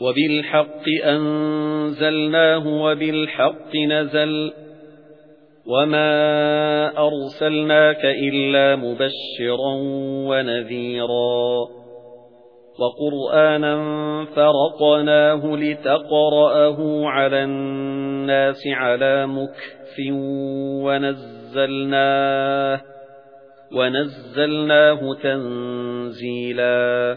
وبالحق أنزلناه وبالحق نزل وما أرسلناك إلا مبشرا ونذيرا وقرآنا فرقناه لتقرأه على الناس على مكف ونزلناه ونزلناه تنزيلا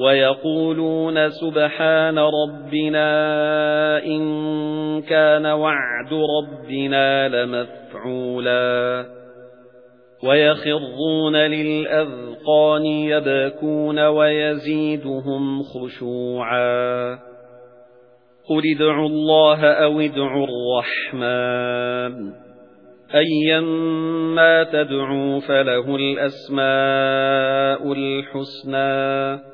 ويقولون سبحان ربنا إن كان وعد ربنا لمفعولا. ويخرون للأذقان يبكون ويزيدهم خشوعا. قل ادعوا الله أو ادعوا الرحمن. أيما تدعوا فله الأسماء الحسنى.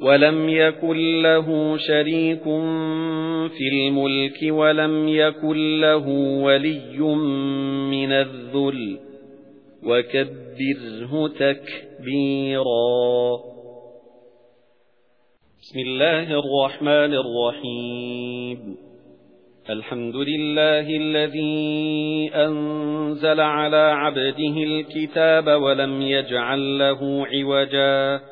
ولم يكن له شريك في الملك ولم يكن له ولي من الذل وكبره تكبيرا. بسم الله الرحمن الرحيم. الحمد لله الذي أنزل على عبده الكتاب ولم يجعل له عوجاً